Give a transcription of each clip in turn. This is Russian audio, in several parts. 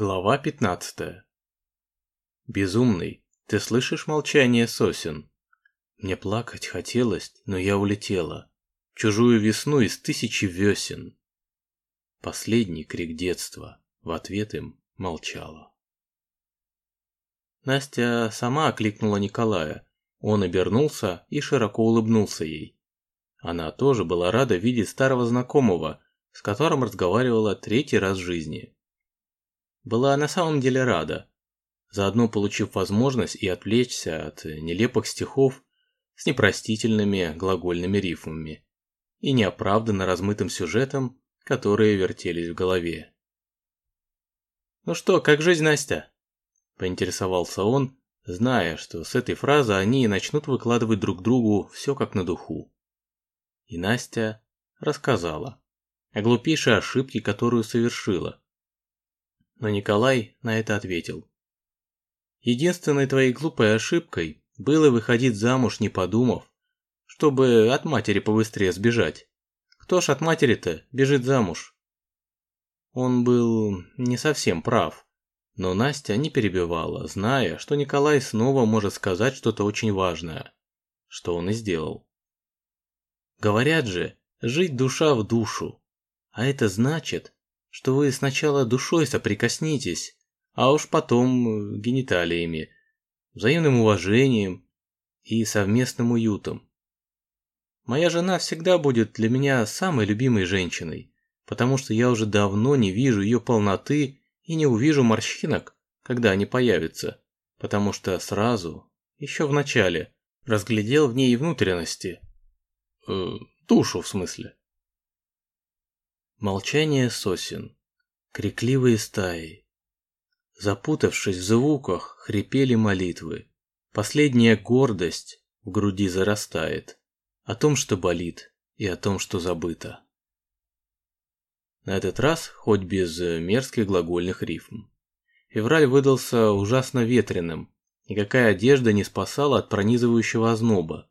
Глава 15 Безумный, ты слышишь молчание сосен? Мне плакать хотелось, но я улетела. Чужую весну из тысячи весен. Последний крик детства. В ответ им молчала. Настя сама окликнула Николая. Он обернулся и широко улыбнулся ей. Она тоже была рада видеть старого знакомого, с которым разговаривала третий раз в жизни была на самом деле рада, заодно получив возможность и отвлечься от нелепых стихов с непростительными глагольными рифмами и неоправданно размытым сюжетом, которые вертелись в голове. «Ну что, как жизнь, Настя?» – поинтересовался он, зная, что с этой фразы они начнут выкладывать друг другу все как на духу. И Настя рассказала о глупейшей ошибке, которую совершила, но Николай на это ответил. Единственной твоей глупой ошибкой было выходить замуж не подумав, чтобы от матери побыстрее сбежать. Кто ж от матери-то бежит замуж? Он был не совсем прав, но Настя не перебивала, зная, что Николай снова может сказать что-то очень важное, что он и сделал. Говорят же, жить душа в душу, а это значит, что вы сначала душой соприкоснитесь, а уж потом э, гениталиями, взаимным уважением и совместным уютом. Моя жена всегда будет для меня самой любимой женщиной, потому что я уже давно не вижу ее полноты и не увижу морщинок, когда они появятся, потому что сразу, еще в начале, разглядел в ней внутренности. Э, душу, в смысле. Молчание сосен. Крикливые стаи. Запутавшись в звуках, хрипели молитвы. Последняя гордость в груди зарастает. О том, что болит, и о том, что забыто. На этот раз хоть без мерзких глагольных рифм. Февраль выдался ужасно ветреным, никакая одежда не спасала от пронизывающего озноба.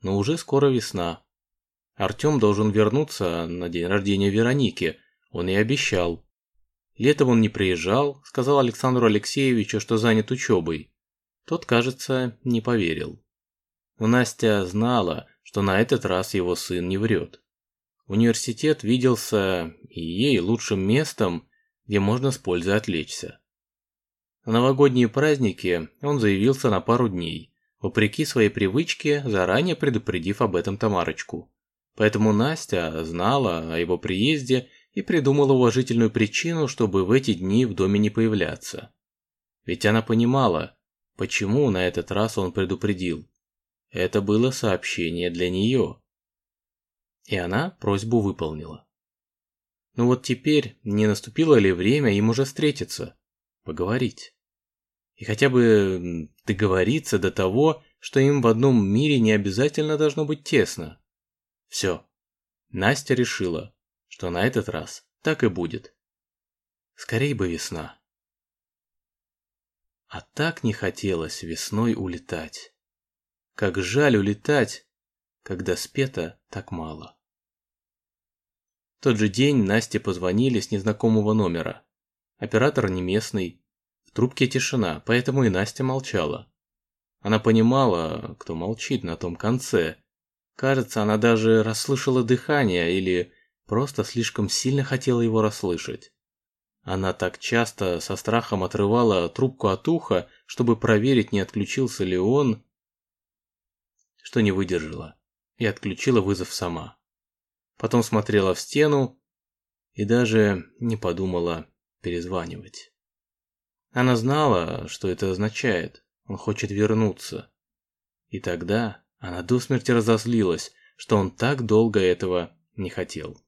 Но уже скоро весна, Артем должен вернуться на день рождения Вероники, он и обещал. Летом он не приезжал, сказал Александру Алексеевичу, что занят учебой. Тот, кажется, не поверил. Но Настя знала, что на этот раз его сын не врет. Университет виделся и ей лучшим местом, где можно с пользой отвлечься. На новогодние праздники он заявился на пару дней, вопреки своей привычке, заранее предупредив об этом Тамарочку. Поэтому Настя знала о его приезде и придумала уважительную причину, чтобы в эти дни в доме не появляться. Ведь она понимала, почему на этот раз он предупредил. Это было сообщение для нее. И она просьбу выполнила. Ну вот теперь не наступило ли время им уже встретиться, поговорить? И хотя бы договориться до того, что им в одном мире не обязательно должно быть тесно. Все. Настя решила, что на этот раз так и будет. Скорей бы весна. А так не хотелось весной улетать. Как жаль улетать, когда спето так мало. В тот же день Насте позвонили с незнакомого номера. Оператор не местный. В трубке тишина, поэтому и Настя молчала. Она понимала, кто молчит на том конце, Кажется, она даже расслышала дыхание или просто слишком сильно хотела его расслышать. Она так часто со страхом отрывала трубку от уха, чтобы проверить, не отключился ли он, что не выдержала и отключила вызов сама. Потом смотрела в стену и даже не подумала перезванивать. Она знала, что это означает. Он хочет вернуться. И тогда она до смерти разозлилась, что он так долго этого не хотел.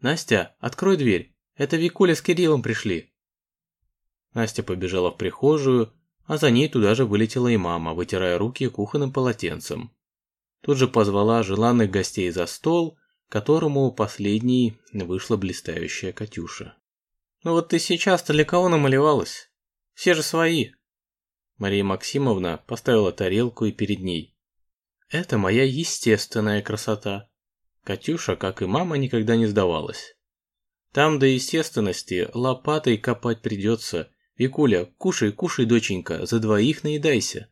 «Настя, открой дверь, это Викуля с Кириллом пришли». Настя побежала в прихожую, а за ней туда же вылетела и мама, вытирая руки кухонным полотенцем. Тут же позвала желанных гостей за стол, которому последней вышла блистающая Катюша. «Ну вот ты сейчас-то для кого намалевалась? Все же свои!» Мария Максимовна поставила тарелку и перед ней. Это моя естественная красота. Катюша, как и мама, никогда не сдавалась. Там до естественности лопатой копать придется. Викуля, кушай, кушай, доченька, за двоих наедайся.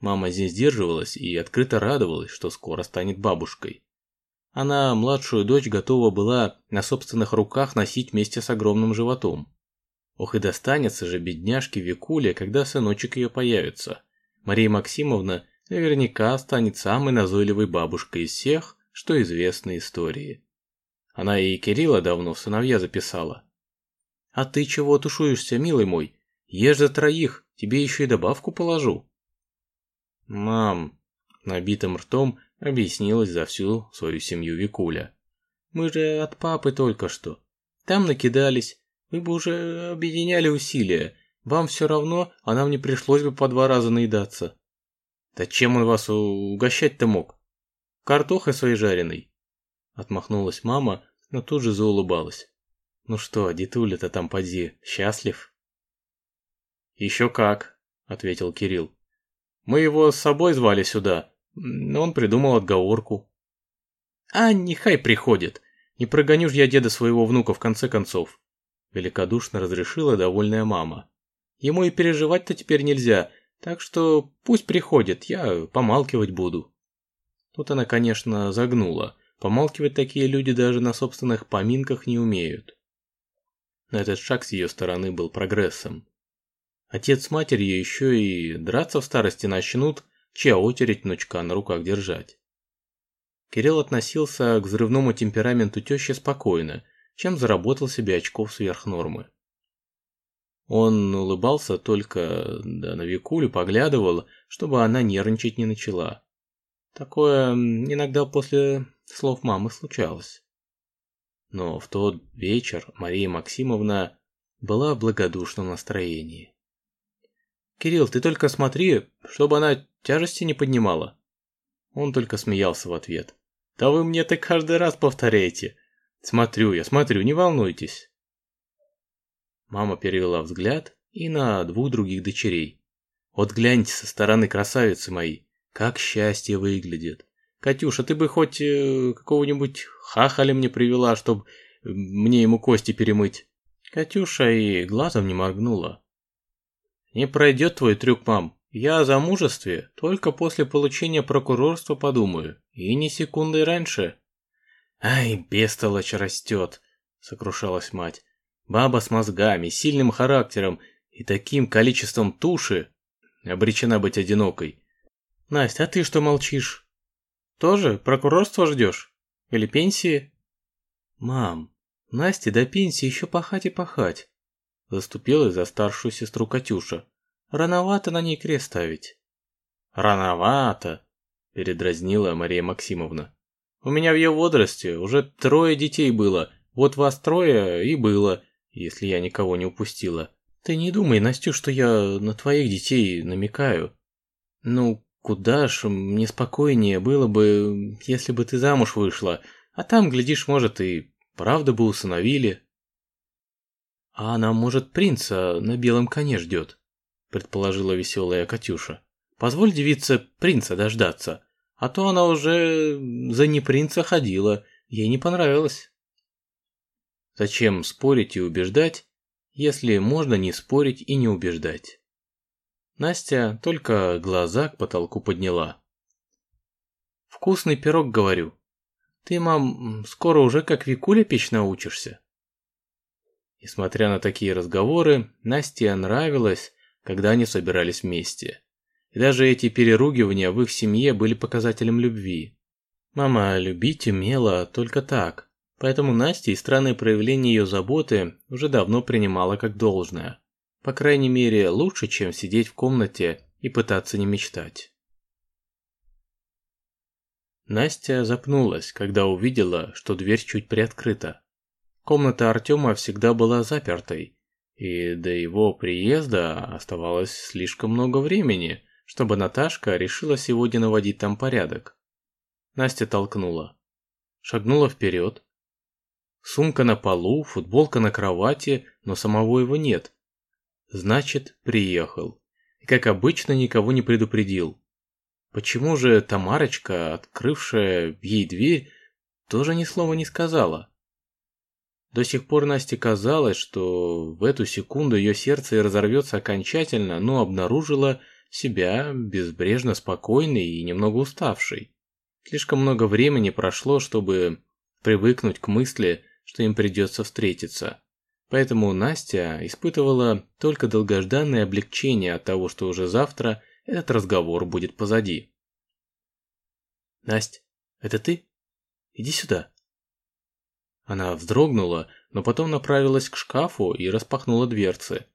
Мама здесь сдерживалась и открыто радовалась, что скоро станет бабушкой. Она младшую дочь готова была на собственных руках носить вместе с огромным животом. Ох и достанется же бедняжке Викуле, когда сыночек ее появится. Мария Максимовна наверняка станет самой назойливой бабушкой из всех, что известны истории. Она и Кирилла давно в сыновья записала. «А ты чего тушуешься, милый мой? Ешь за троих, тебе еще и добавку положу». «Мам», – набитым ртом объяснилась за всю свою семью Викуля. «Мы же от папы только что. Там накидались, вы бы уже объединяли усилия. Вам все равно, а нам не пришлось бы по два раза наедаться». «Да чем он вас угощать-то мог? Картохой своей жареной?» Отмахнулась мама, но тут же заулыбалась. «Ну что, дедуля-то там поди, счастлив?» «Еще как», — ответил Кирилл. «Мы его с собой звали сюда, но он придумал отговорку». «А, нехай приходит. Не прогоню ж я деда своего внука в конце концов», — великодушно разрешила довольная мама. «Ему и переживать-то теперь нельзя, так что пусть приходит, я помалкивать буду». Тут она, конечно, загнула. Помалкивать такие люди даже на собственных поминках не умеют. Но этот шаг с ее стороны был прогрессом. Отец с матерью еще и драться в старости начнут, чья очередь внучка на руках держать. Кирилл относился к взрывному темпераменту тещи спокойно, чем заработал себе очков сверх нормы. Он улыбался только, да на Викулю поглядывал, чтобы она нервничать не начала. Такое иногда после слов мамы случалось. Но в тот вечер Мария Максимовна была в благодушном настроении. «Кирилл, ты только смотри, чтобы она тяжести не поднимала». Он только смеялся в ответ. «Да вы мне так каждый раз повторяете. Смотрю я, смотрю, не волнуйтесь». Мама перевела взгляд и на двух других дочерей. «Вот гляньте со стороны красавицы мои, как счастье выглядит. Катюша, ты бы хоть э, какого-нибудь хахаля мне привела, чтобы мне ему кости перемыть. Катюша и глазом не моргнула. Не пройдет твой трюк, мам. Я о замужестве только после получения прокурорства подумаю. И ни секунды раньше. Ай, бестолочь растет, сокрушалась мать. Баба с мозгами, сильным характером и таким количеством туши обречена быть одинокой. Настя, а ты что молчишь? Тоже прокурорство ждешь? Или пенсии? Мам, Насте до пенсии еще пахать и пахать. Заступилась за старшую сестру Катюша. Рановато на ней крест ставить. Рановато, передразнила Мария Максимовна. У меня в ее возрасте уже трое детей было. Вот вас трое и было, если я никого не упустила. Ты не думай, Настю, что я на твоих детей намекаю. Ну, Куда ж мне спокойнее было бы, если бы ты замуж вышла, а там, глядишь, может, и правда бы усыновили. А она, может, принца на белом коне ждет, предположила веселая Катюша. Позволь девице принца дождаться, а то она уже за не принца ходила, ей не понравилось. Зачем спорить и убеждать, если можно не спорить и не убеждать? Настя только глаза к потолку подняла. «Вкусный пирог, говорю. Ты, мам, скоро уже как Викуля печь научишься?» Несмотря на такие разговоры, Насте нравилось, когда они собирались вместе. И даже эти переругивания в их семье были показателем любви. Мама любить умела только так, поэтому Настя и странные проявления ее заботы уже давно принимала как должное. По крайней мере, лучше, чем сидеть в комнате и пытаться не мечтать. Настя запнулась, когда увидела, что дверь чуть приоткрыта. Комната Артема всегда была запертой, и до его приезда оставалось слишком много времени, чтобы Наташка решила сегодня наводить там порядок. Настя толкнула. Шагнула вперед. Сумка на полу, футболка на кровати, но самого его нет. Значит, приехал. И как обычно никого не предупредил. Почему же Тамарочка, открывшая ей дверь, тоже ни слова не сказала? До сих пор Насте казалось, что в эту секунду ее сердце разорвется окончательно, но обнаружила себя безбрежно спокойной и немного уставшей. Слишком много времени прошло, чтобы привыкнуть к мысли, что им придется встретиться. Поэтому Настя испытывала только долгожданное облегчение от того, что уже завтра этот разговор будет позади. «Насть, это ты? Иди сюда». Она вздрогнула, но потом направилась к шкафу и распахнула дверцы.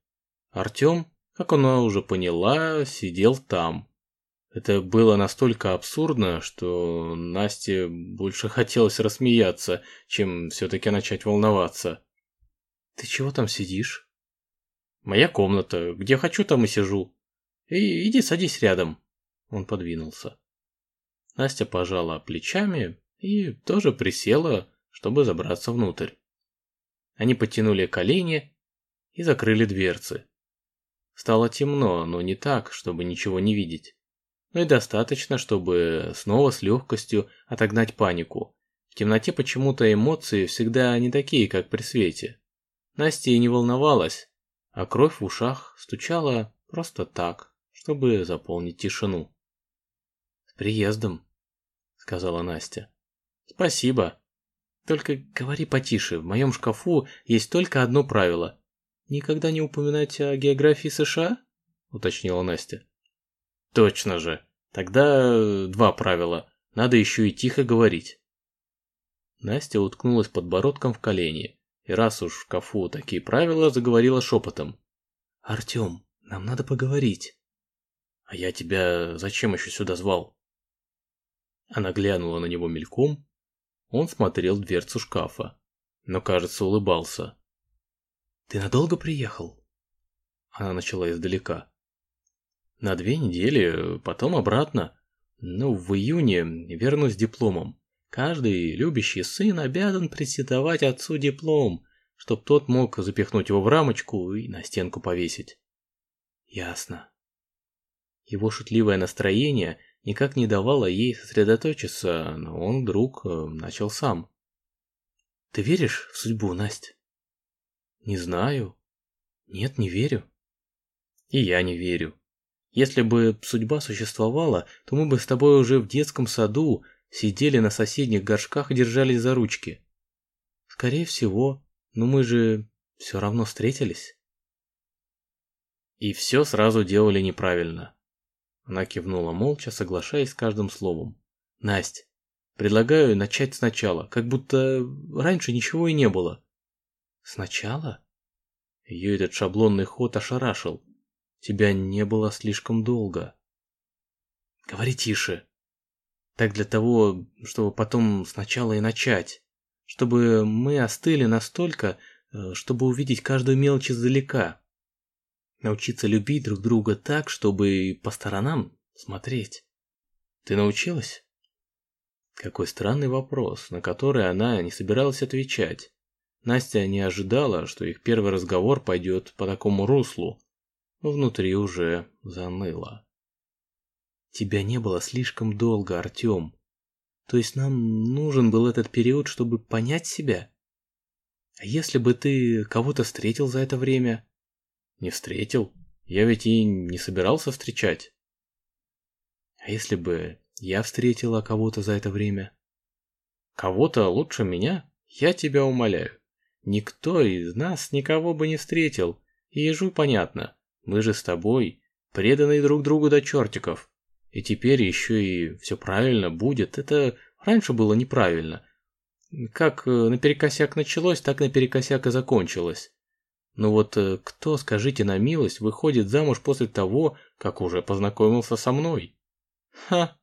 Артем, как она уже поняла, сидел там. Это было настолько абсурдно, что Насте больше хотелось рассмеяться, чем все-таки начать волноваться. «Ты чего там сидишь?» «Моя комната. Где хочу, там и сижу. И иди садись рядом». Он подвинулся. Настя пожала плечами и тоже присела, чтобы забраться внутрь. Они подтянули колени и закрыли дверцы. Стало темно, но не так, чтобы ничего не видеть. Но и достаточно, чтобы снова с легкостью отогнать панику. В темноте почему-то эмоции всегда не такие, как при свете. Настя и не волновалась, а кровь в ушах стучала просто так, чтобы заполнить тишину. «С приездом», — сказала Настя. «Спасибо. Только говори потише, в моем шкафу есть только одно правило. Никогда не упоминать о географии США?» — уточнила Настя. «Точно же. Тогда два правила. Надо еще и тихо говорить». Настя уткнулась подбородком в колени и раз уж в шкафу такие правила, заговорила шепотом. «Артем, нам надо поговорить». «А я тебя зачем еще сюда звал?» Она глянула на него мельком. Он смотрел в дверцу шкафа, но, кажется, улыбался. «Ты надолго приехал?» Она начала издалека. «На две недели, потом обратно. Ну, в июне вернусь дипломом. Каждый любящий сын обязан презентовать отцу диплом, чтоб тот мог запихнуть его в рамочку и на стенку повесить. Ясно. Его шутливое настроение никак не давало ей сосредоточиться, но он вдруг э, начал сам. Ты веришь в судьбу, Настя? Не знаю. Нет, не верю. И я не верю. Если бы судьба существовала, то мы бы с тобой уже в детском саду сидели на соседних горшках и держались за ручки. Скорее всего, но мы же все равно встретились. И все сразу делали неправильно. Она кивнула молча, соглашаясь с каждым словом. Насть, предлагаю начать сначала, как будто раньше ничего и не было. Сначала? Ее этот шаблонный ход ошарашил. Тебя не было слишком долго. Говори тише, так для того, чтобы потом сначала и начать. Чтобы мы остыли настолько, э, чтобы увидеть каждую мелочь издалека. Научиться любить друг друга так, чтобы по сторонам смотреть. Ты научилась? Какой странный вопрос, на который она не собиралась отвечать. Настя не ожидала, что их первый разговор пойдет по такому руслу, но внутри уже заныло. Тебя не было слишком долго, Артем. То есть нам нужен был этот период, чтобы понять себя? А если бы ты кого-то встретил за это время? Не встретил. Я ведь и не собирался встречать. А если бы я встретила кого-то за это время? Кого-то лучше меня? Я тебя умоляю. Никто из нас никого бы не встретил. И ежу понятно. Мы же с тобой преданы друг другу до чертиков. И теперь еще и все правильно будет. Это раньше было неправильно. Как э, наперекосяк началось, так наперекосяк и закончилось. Но вот э, кто, скажите на милость, выходит замуж после того, как уже познакомился со мной? Ха!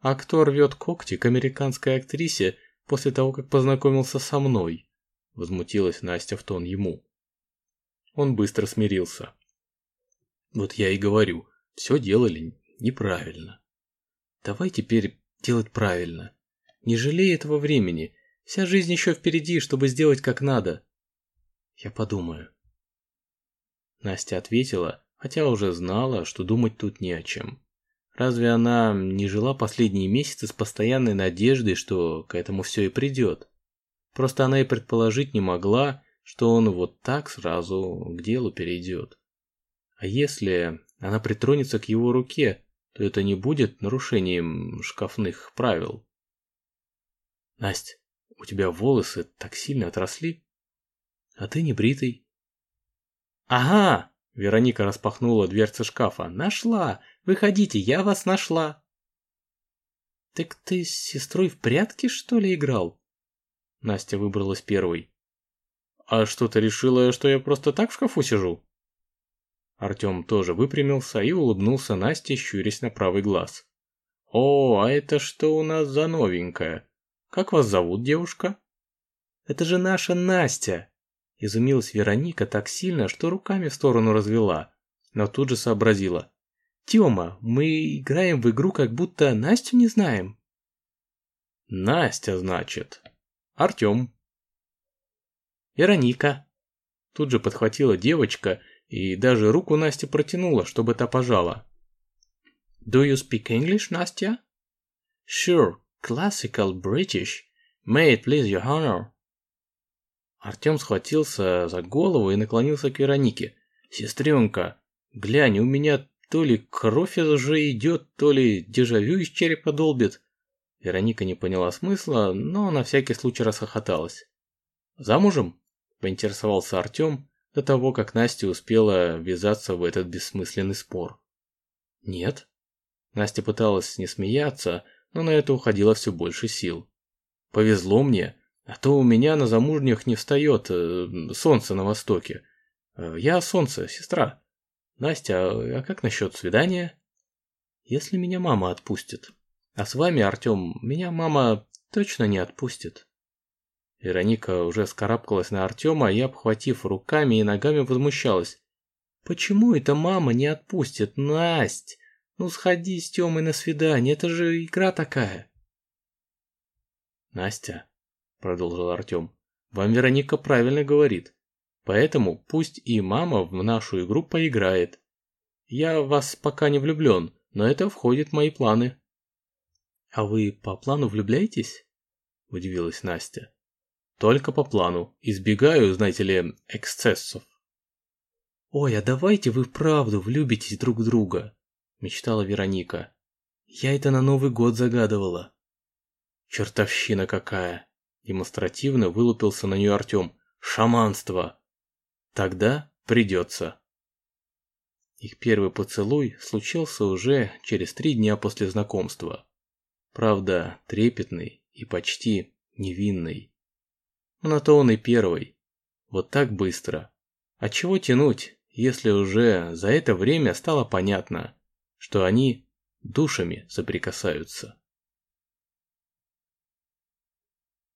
А кто рвет когти к американской актрисе после того, как познакомился со мной? Возмутилась Настя в тон ему. Он быстро смирился. Вот я и говорю, все делали неправильно. Давай теперь делать правильно. Не жалей этого времени. Вся жизнь еще впереди, чтобы сделать как надо. Я подумаю. Настя ответила, хотя уже знала, что думать тут не о чем. Разве она не жила последние месяцы с постоянной надеждой, что к этому все и придет? Просто она и предположить не могла, что он вот так сразу к делу перейдет. А если она притронется к его руке, то это не будет нарушением шкафных правил. Настя, у тебя волосы так сильно отросли, а ты не бритый. Ага, Вероника распахнула дверцы шкафа. Нашла! Выходите, я вас нашла. Так ты с сестрой в прятки, что ли, играл? Настя выбралась первой. А что ты решила, что я просто так в шкафу сижу? Артем тоже выпрямился и улыбнулся Насте, щурясь на правый глаз. «О, а это что у нас за новенькая? Как вас зовут, девушка?» «Это же наша Настя!» Изумилась Вероника так сильно, что руками в сторону развела, но тут же сообразила. «Тёма, мы играем в игру, как будто Настю не знаем». «Настя, значит. Артём». «Вероника». Тут же подхватила девочка и даже руку Насте протянула, чтобы та пожала. «Do you speak English, Настя?» «Sure, classical British. May it please your honor?» Артем схватился за голову и наклонился к Веронике. «Сестренка, глянь, у меня то ли кровь уже идет, то ли дежавю из черепа долбит». Вероника не поняла смысла, но на всякий случай расхохоталась. «Замужем?» – поинтересовался Артем до того, как Настя успела ввязаться в этот бессмысленный спор. «Нет». Настя пыталась не смеяться, но на это уходило все больше сил. «Повезло мне, а то у меня на замужних не встает э, солнце на востоке. Э, я солнце, сестра. Настя, а как насчет свидания? Если меня мама отпустит. А с вами, Артем, меня мама точно не отпустит. Вероника уже скарабкалась на Артема и, обхватив руками и ногами, возмущалась. «Почему это мама не отпустит, Насть? Ну сходи с Тёмой на свидание, это же игра такая!» «Настя, продолжил Артем. Вам Вероника правильно говорит. Поэтому пусть и мама в нашу игру поиграет. Я в вас пока не влюблен, но это входит в мои планы. А вы по плану влюбляетесь? Удивилась Настя. Только по плану. Избегаю, знаете ли, эксцессов. Ой, а давайте вы вправду влюбитесь друг в друга, мечтала Вероника. Я это на Новый год загадывала. Чертовщина какая, Демонстративно вылупился на нее Артем. «Шаманство!» «Тогда придется». Их первый поцелуй случился уже через три дня после знакомства. Правда, трепетный и почти невинный. Но то он и первый. Вот так быстро. А чего тянуть, если уже за это время стало понятно, что они душами соприкасаются?